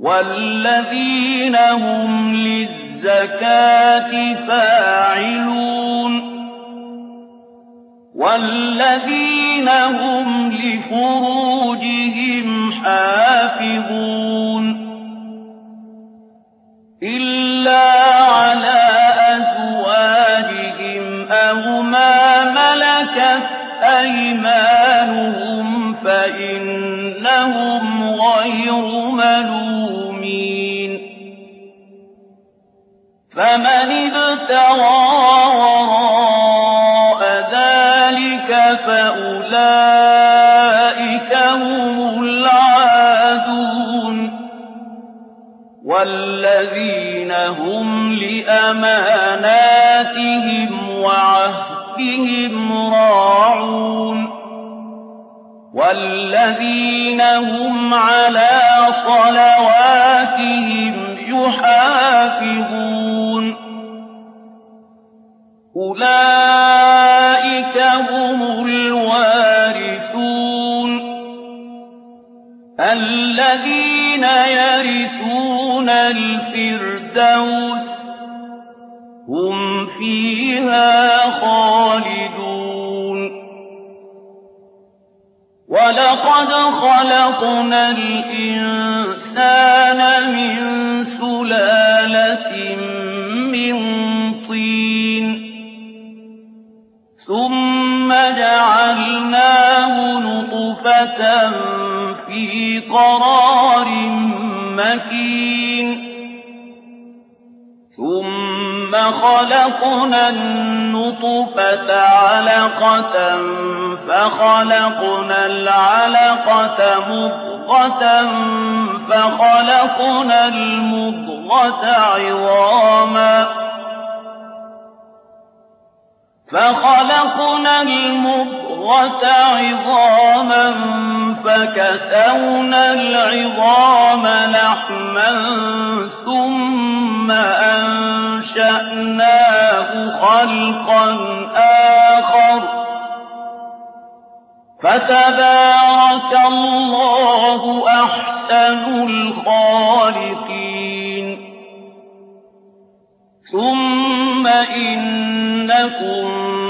والذين هم للزكاة فاعلون والذين هم لفروجهم حافظون إلا على أزواجهم أو ما ملكت أيمانهم ابتغى وراء ذلك فأولئك هم العادون والذين هم لأماناتهم وعهدهم راعون والذين هم على صلواتهم يحافظون أولئك هم الوارثون الذين يرثون الفردوس هم فيها خالدون ولقد خلقنا الإنسان من سلالة من نطفة في قرار مكين ثم خلقنا النطفة علقة فخلقنا العلقة مضغة فخلقنا المضغة عظاما فخلقنا المضغة عظاما فكسونا العظام لحما ثم أنشأناه خلقا آخر فتبارك الله أحسن الخالقين ثم إنكم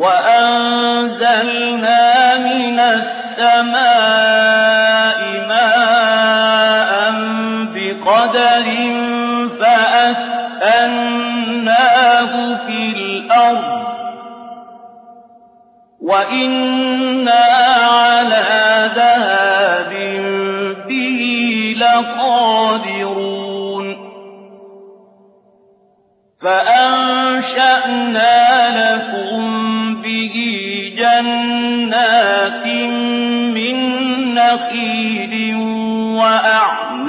وأنزلنا من السماء ماء بقدر فأسألناه في الأرض وإنا على ذهاب به لقادرون فأنشأنا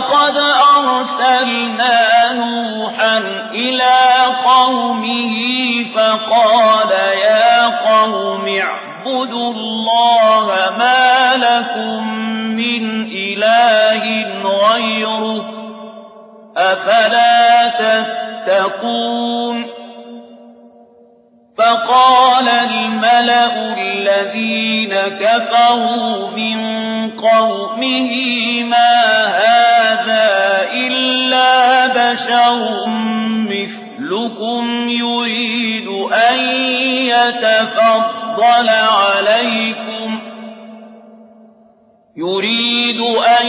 ولقد أرسلنا نوحا إلى قومه فقال يا قوم اعبدوا الله ما لكم من إله غيره أفلا تتقون فقال الملأ الذين كفروا من قومه ما هذا بشر مثلكم يريد أن يتفضل عليكم يريد أن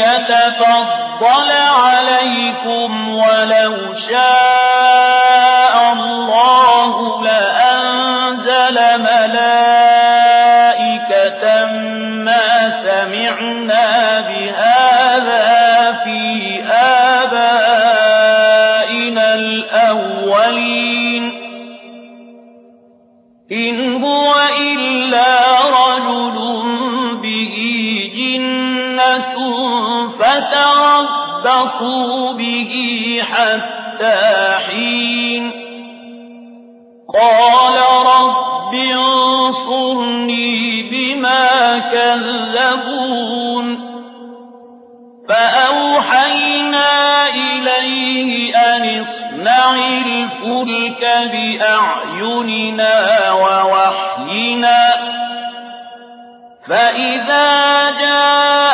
يتفضل عليكم ولو شاء فتربصوا به حتى حين قال رب انصرني بما كذبون فأوحينا إليه أن اصنع الفلك بأعيننا ووحينا فإذا جاء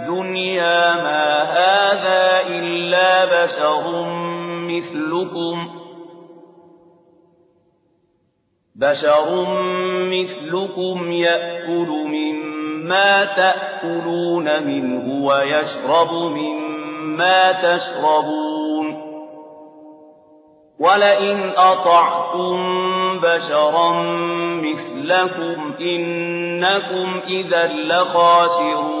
ما هذا إلا بشر مثلكم بشر مثلكم يأكل مما تأكلون منه ويشرب مما تشربون ولئن أطعتم بشرا مثلكم إنكم إذا لخاسرون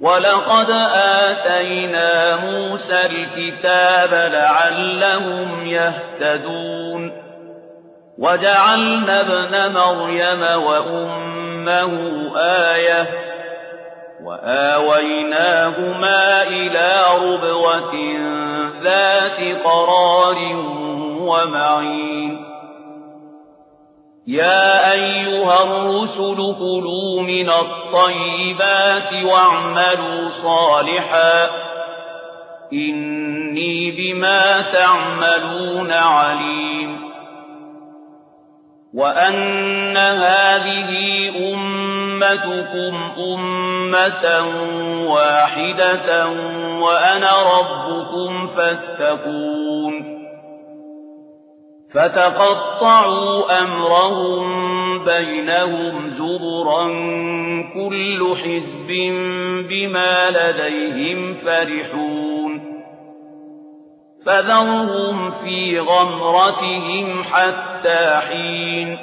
ولقد آتينا موسى الكتاب لعلهم يهتدون وجعلنا ابن مريم وأمه آية وآويناهما إلى ربوة ذات قرار ومعين يا أيها الرسل كلوا من الطيبات واعملوا صالحا. إني بما تعملون عليم. وأن هذه أمتكم أمة واحدة وأنا ربكم فاتقون. فتقطعوا أمرهم بينهم زبرا كل حزب بما لديهم فرحون. فذرهم في غمرتهم حتى حين.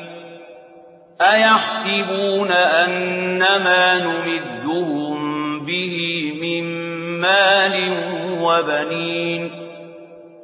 أيحسبون أنما نمدهم به من مال وبنين.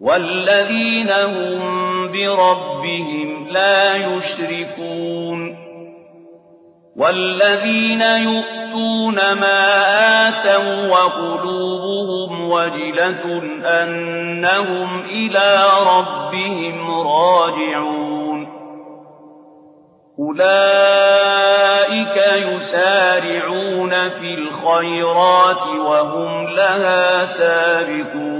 والذين هم بربهم لا يشركون والذين يؤتون ما آتوا وقلوبهم وجلة أنهم إلى ربهم راجعون أولئك يسارعون في الخيرات وهم لها سابقون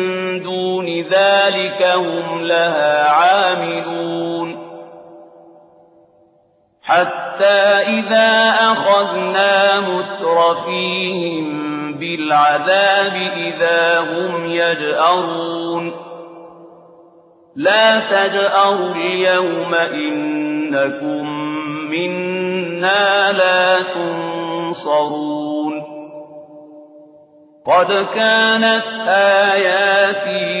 ذلك هم لها عاملون حتى إذا أخذنا مترفيهم بالعذاب إذا هم يجأرون لا تجأروا اليوم إنكم منا لا تنصرون قد كانت آياتي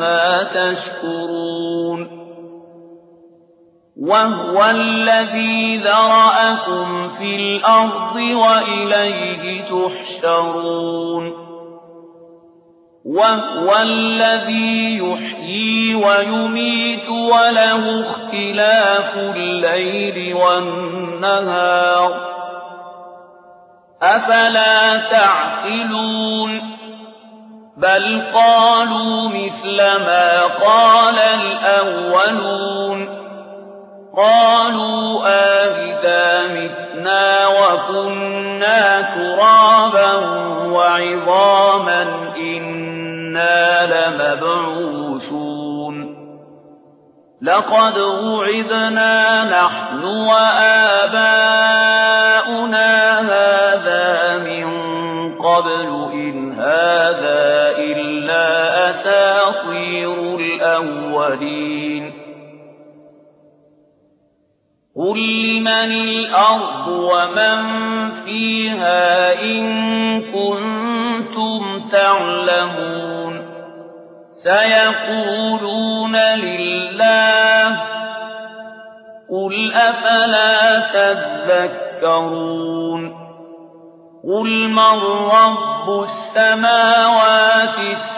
ما تشكرون وهو الذي ذرأكم في الأرض وإليه تحشرون وهو الذي يحيي ويميت وله اختلاف الليل والنهار أفلا تعقلون بل قالوا مثل ما قال الأولون قالوا آهدا متنا وكنا ترابا وعظاما إنا لمبعوثون لقد وعدنا نحن وآباؤنا هذا من قبل أساطير الأولين. قل لمن الأرض ومن فيها إن كنتم تعلمون. سيقولون لله قل أفلا تذكرون. قل من رب السماوات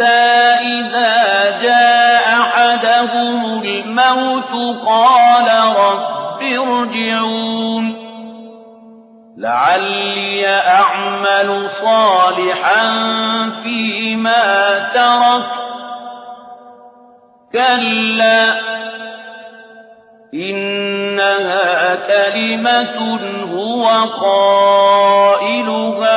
إذا جاء أحدهم الموت قال رب ارجعون لعلي أعمل صالحا فيما ترك كلا إنها كلمة هو قائلها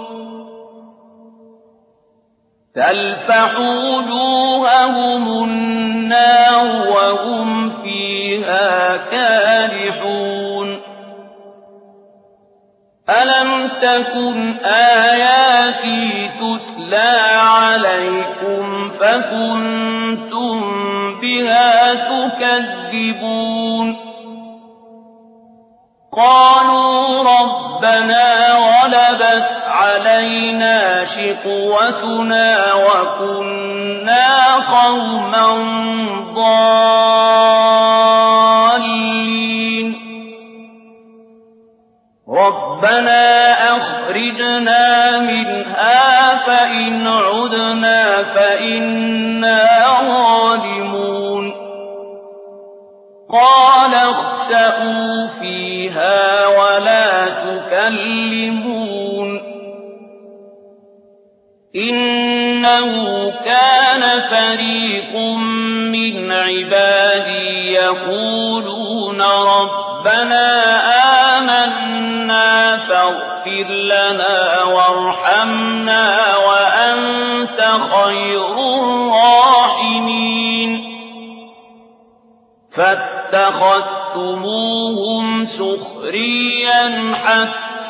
تلفح وجوههم النار وهم فيها كارحون. ألم تكن آياتي تتلى عليكم فكنتم بها تكذبون؟ قالوا ربنا علينا شقوتنا وكنا قوما ضالين. ربنا أخرجنا منها فإن عدنا فإنا ظالمون. قال اخسأوا فريق من عبادي يقولون ربنا آمنا فاغفر لنا وارحمنا وأنت خير الراحمين. فاتخذتموهم سخريا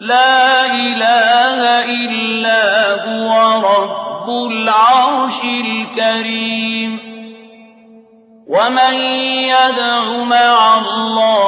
لا إله إلا هو رب العرش الكريم. ومن يدع مع الله